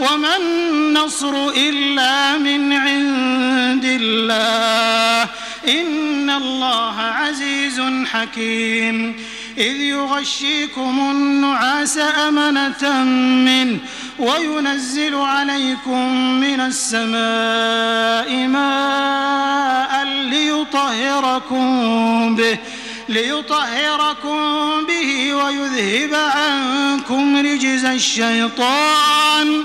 وما النصر إلا من عند الله. إن الله عزيز حكيم. إذ يغشيكم النعاس أمنة منه وينزل عليكم من السماء ماء ليطهركم به ليطهركم به ويذهب عنكم رجز الشيطان.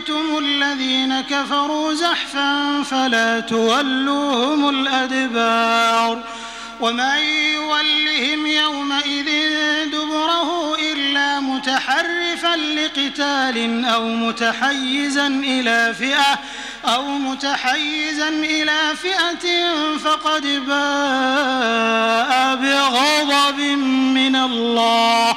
لقيتم الذين كفروا زحفا فلا تولوهم الأدبار ومن يولهم يومئذ دبره إلا متحرفا لقتال أو متحيزا إلى فئة أو متحيزا إلى فئة فقد باء بغضب من الله